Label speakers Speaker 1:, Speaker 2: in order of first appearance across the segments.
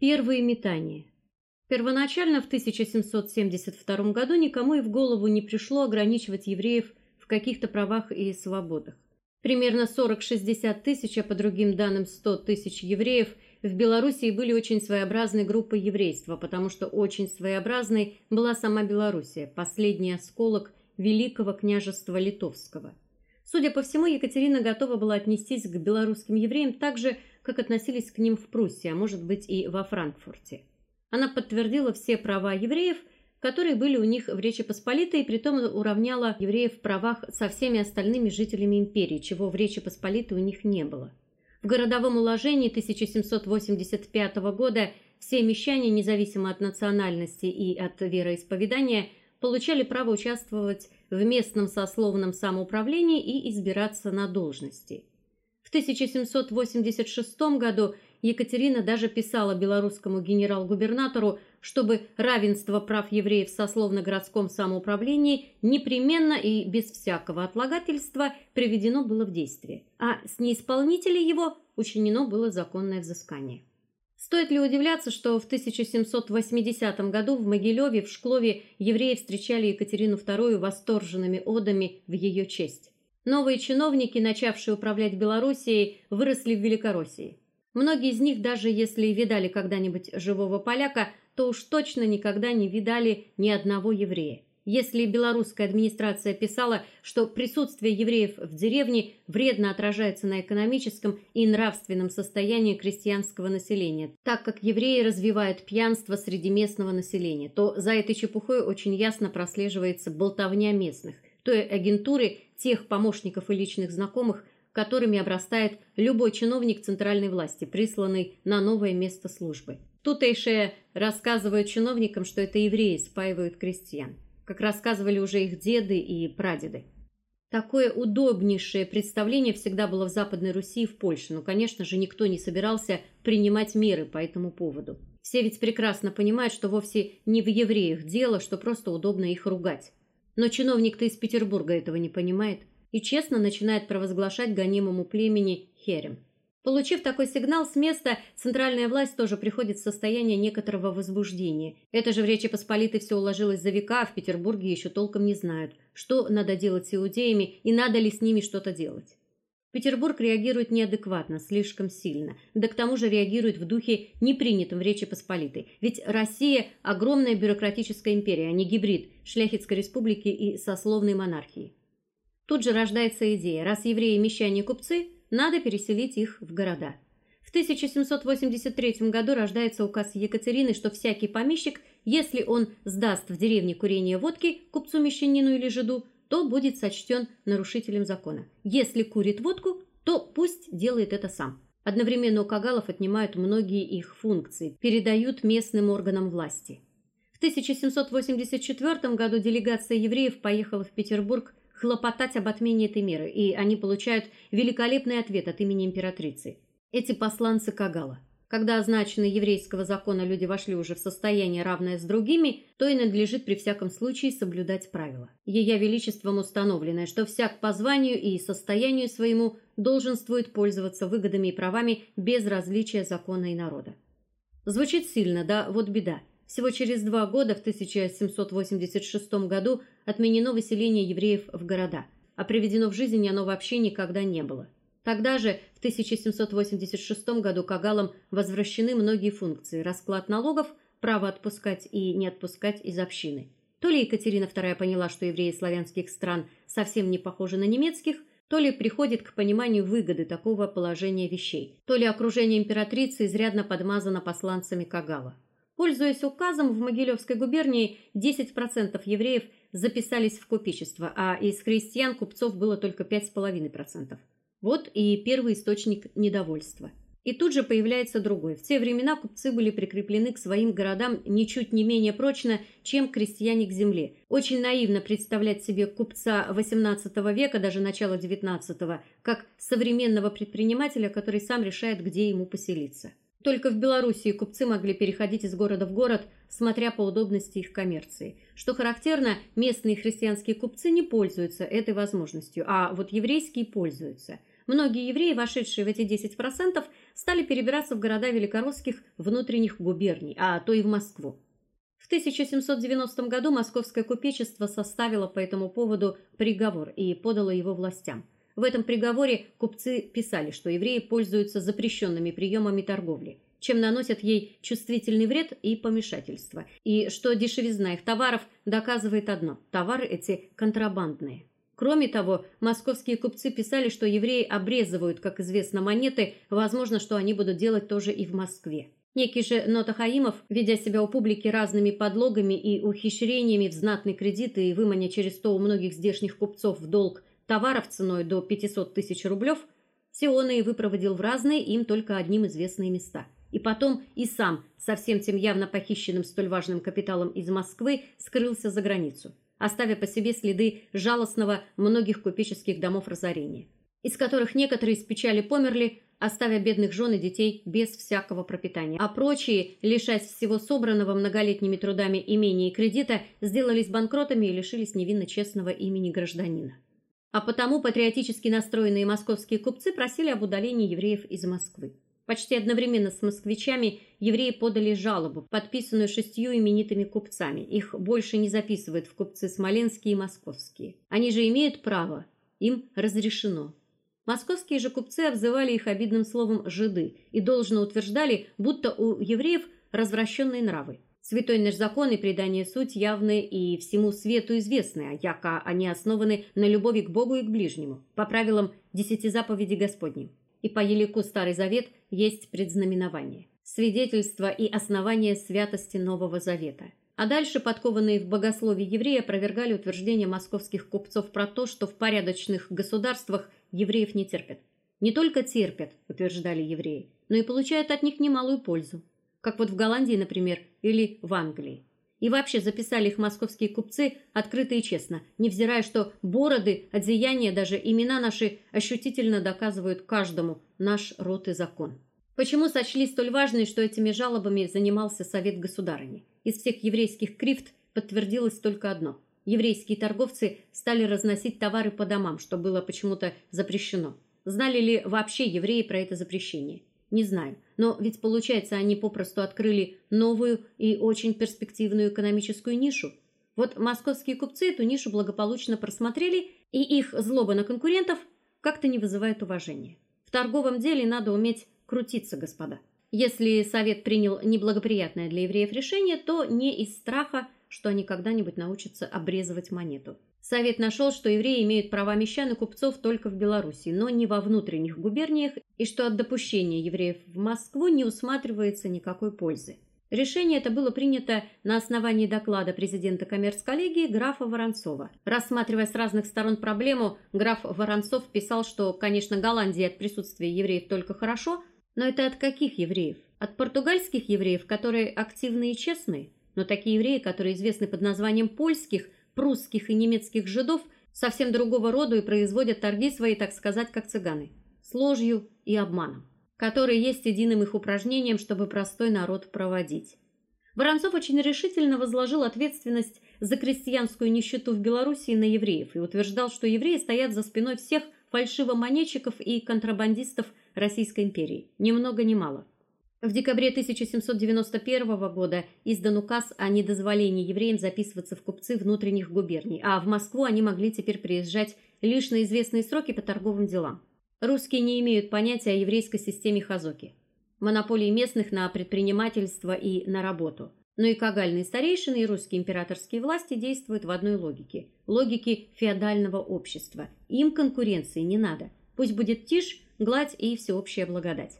Speaker 1: Первые метания. Первоначально в 1772 году никому и в голову не пришло ограничивать евреев в каких-то правах и свободах. Примерно 40-60 тысяч, а по другим данным 100 тысяч евреев в Белоруссии были очень своеобразной группой еврейства, потому что очень своеобразной была сама Белоруссия, последний осколок великого княжества литовского. Судя по всему, Екатерина готова была отнестись к белорусским евреям так же, как относились к ним в Пруссии, а может быть и во Франкфурте. Она подтвердила все права евреев, которые были у них в Речи Посполитой, и притом уравняла евреев в правах со всеми остальными жителями империи, чего в Речи Посполитой у них не было. В городовом уложении 1785 года все мещане, независимо от национальности и от вероисповедания, получали право участвовать в местном сословном самоуправлении и избираться на должности. В 1786 году Екатерина даже писала белорусскому генерал-губернатору, чтобы равенство прав евреев в сословно-городском самоуправлении непременно и без всякого отлагательства приведено было в действие, а с неисполнителей его учинено было законное взыскание. Стоит ли удивляться, что в 1780 году в Могилеве в Шклове евреи встречали Екатерину II восторженными одами в ее честь. Новые чиновники, начавшие управлять Белоруссией, выросли в Великороссии. Многие из них, даже если видали когда-нибудь живого поляка, то уж точно никогда не видали ни одного еврея. Если белорусская администрация писала, что присутствие евреев в деревне вредно отражается на экономическом и нравственном состоянии крестьянского населения, так как евреи развивают пьянство среди местного населения, то за этой чепухой очень ясно прослеживается болтовня местных, той агентуры тех помощников и личных знакомых, которыми обрастает любой чиновник центральной власти, присланный на новое место службы. Тутейшие рассказывают чиновникам, что это евреи спаивают крестьян как рассказывали уже их деды и прадеды. Такое удобнейшее представление всегда было в Западной Руси и в Польше, но, конечно же, никто не собирался принимать меры по этому поводу. Все ведь прекрасно понимают, что вовсе не в евреях дело, что просто удобно их ругать. Но чиновник-то из Петербурга этого не понимает и честно начинает провозглашать гонимому племени херем. Получив такой сигнал с места, центральная власть тоже приходит в состояние некоторого возбуждения. Это же в Речи Посполитой все уложилось за века, а в Петербурге еще толком не знают, что надо делать с иудеями и надо ли с ними что-то делать. Петербург реагирует неадекватно, слишком сильно. Да к тому же реагирует в духе непринятом в Речи Посполитой. Ведь Россия огромная бюрократическая империя, а не гибрид шляхетской республики и сословной монархии. Тут же рождается идея: раз евреи мещане купцы, надо переселить их в города. В 1783 году рождается указ Екатерины, что всякий помещик, если он сдаст в деревне курение водки купцу мещанину или жиду, то будет сочтен нарушителем закона. Если курит водку, то пусть делает это сам. Одновременно у кагалов отнимают многие их функции, передают местным органам власти. В 1784 году делегация евреев поехала в Петербург хлопотать об отмене этой меры, и они получают великолепный ответ от имени императрицы. Эти посланцы Кагала. Когда означенные еврейского закона люди вошли уже в состояние равное с другими, то и надлежит при всяком случае соблюдать правила. Ея величеством установлено, что всяк по званию и состоянию своему долженствует пользоваться выгодами и правами без различия закона и народа. Звучит сильно, да, вот беда. Всего через два года, в 1786 году, отменено выселение евреев в города, а приведено в жизнь оно вообще никогда не было. Тогда же, в 1786 году Кагалам возвращены многие функции: расклад налогов, право отпускать и не отпускать из общины. То ли Екатерина II поняла, что евреи славянских стран совсем не похожи на немецких, то ли приходит к пониманию выгоды такого положения вещей, то ли окружение императрицы изрядно подмазано посланцами Кагала. Пользуясь указом, в Могилевской губернии 10% евреев записались в купечество, а из христиан купцов было только 5,5%. Вот и первый источник недовольства. И тут же появляется другой. В те времена купцы были прикреплены к своим городам ничуть не менее прочно, чем крестьяне к земле. Очень наивно представлять себе купца XVIII века, даже начала XIX, как современного предпринимателя, который сам решает, где ему поселиться. Только в Белоруссии купцы могли переходить из города в город, смотря по удобности их коммерции. Что характерно, местные христианские купцы не пользуются этой возможностью, а вот еврейские пользуются. Многие евреи, вошедшие в эти 10%, стали перебираться в города великорусских внутренних губерний, а то и в Москву. В 1790 году московское купечество составило по этому поводу приговор и подало его властям. В этом приговоре купцы писали, что евреи пользуются запрещенными приемами торговли, чем наносят ей чувствительный вред и помешательство, и что дешевизна их товаров доказывает одно: товары эти контрабандные. Кроме того, московские купцы писали, что евреи обрезывают, как известно, монеты, возможно, что они будут делать тоже и в Москве. Некий же Нотахаимов, ведя себя у публики разными подлогами и ухищрениями в знатный кредит и выманя через то у многих здешних купцов в долг товаров ценой до 500 тысяч рублев, Сионы и выпроводил в разные им только одним известные места. И потом и сам, со всем тем явно похищенным столь важным капиталом из Москвы, скрылся за границу, оставив по себе следы жалостного многих купеческих домов разорения, из которых некоторые с печали померли, оставя бедных жен и детей без всякого пропитания, а прочие, лишаясь всего собранного многолетними трудами имения и кредита, сделались банкротами и лишились невинно честного имени гражданина. А потому патриотически настроенные московские купцы просили об удалении евреев из Москвы. Почти одновременно с москвичами евреи подали жалобу, подписанную шестью именитыми купцами. Их больше не записывают в купцы смоленские и московские. Они же имеют право, им разрешено. Московские же купцы обзывали их обидным словом жиды и должно утверждали, будто у евреев развращенные нравы. Святой наш закон и предание суть явны и всему свету известны, а яко они основаны на любови к Богу и к ближнему, по правилам десяти заповедей Господним. И по елику Старый Завет есть предзнаменование, свидетельство и основание святости Нового Завета. А дальше подкованные в богословии евреи опровергали утверждение московских купцов про то, что в порядочных государствах евреев не терпят. Не только терпят, утверждали евреи, но и получают от них немалую пользу, как вот в Голландии, например, или в Англии. И вообще записали их московские купцы открыто и честно, невзирая, что бороды, одеяния, даже имена наши ощутительно доказывают каждому наш род и закон. Почему сочли столь важной, что этими жалобами занимался совет государыни? Из всех еврейских крифт подтвердилось только одно: еврейские торговцы стали разносить товары по домам, что было почему-то запрещено. Знали ли вообще евреи про это запрещение? Не знаю, но ведь получается, они попросту открыли новую и очень перспективную экономическую нишу. Вот московские купцы эту нишу благополучно просмотрели, и их злоба на конкурентов как-то не вызывает уважения. В торговом деле надо уметь крутиться, господа. Если совет принял неблагоприятное для евреев решение, то не из страха, что они когда-нибудь научатся обрезывать монету. Совет нашел, что евреи имеют права мещан и купцов только в Белоруссии, но не во внутренних губерниях, и что от допущения евреев в Москву не усматривается никакой пользы. Решение это было принято на основании доклада президента коммерц-коллегии графа Воронцова. Рассматривая с разных сторон проблему, граф Воронцов писал, что, конечно, Голландии от присутствия евреев только хорошо, но это от каких евреев? От португальских евреев, которые активные и честные, но такие евреи, которые известны под названием польских, прусских и немецких жидов, совсем другого рода и производят торги свои, так сказать, как цыганы, с ложью и обманом, которые есть единым их упражнением, чтобы простой народ проводить. Воронцов очень решительно возложил ответственность за крестьянскую нищету в Белоруссии на евреев и утверждал, что евреи стоят за спиной всех фальшивомонетчиков и контрабандистов Российской империи, ни много ни мало. В декабре 1791 года издан указ о недозволении евреям записываться в купцы внутренних губерний, а в Москву они могли теперь приезжать лишь на известные сроки по торговым делам. Русские не имеют понятия о еврейской системе хазоки, монополии местных на предпринимательство и на работу. Но и кагальные старейшины и русские императорские власти действуют в одной логике логике феодального общества. Им конкуренции не надо. Пусть будет тишь, гладь и всеобщая благодать.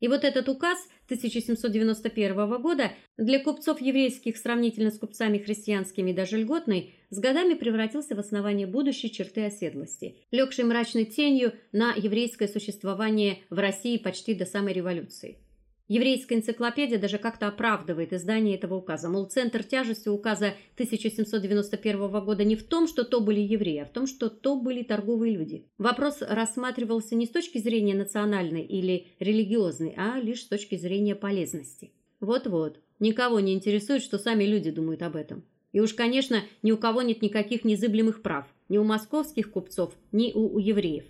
Speaker 1: И вот этот указ 1791 года для купцов еврейских сравнительно с купцами христианскими даже льготный, с годами превратился в основание будущей черты оседлости, легшей мрачной тенью на еврейское существование в России почти до самой революции. Еврейская энциклопедия даже как-то оправдывает издание этого указа. Мол, центр тяжести указа 1791 года не в том, что то были евреи, а в том, что то были торговые люди. Вопрос рассматривался не с точки зрения национальной или религиозной, а лишь с точки зрения полезности. Вот-вот. Никого не интересует, что сами люди думают об этом. И уж, конечно, ни у кого нет никаких незыблемых прав, ни у московских купцов, ни у, у евреев.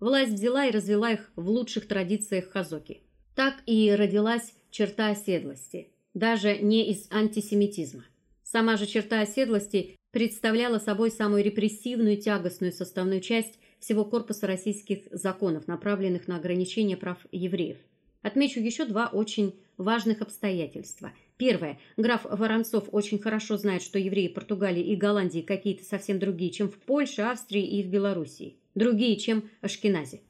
Speaker 1: власть взяла и развела их в лучших традициях хазоки. Так и родилась черта оседлости, даже не из антисемитизма. Сама же черта оседлости представляла собой самую репрессивную тягостную составную часть всего корпуса российских законов, направленных на ограничение прав евреев. Отмечу еще два очень важных обстоятельства. Первое. Граф Воронцов очень хорошо знает, что евреи Португалии и Голландии какие-то совсем другие, чем в Польше, Австрии и в Белоруссии. Другие, чем ашкенази.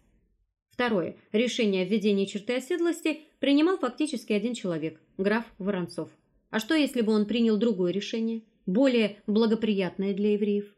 Speaker 1: Второе. Решение о введении черты оседлости принимал фактически один человек граф Воронцов. А что если бы он принял другое решение, более благоприятное для евреев?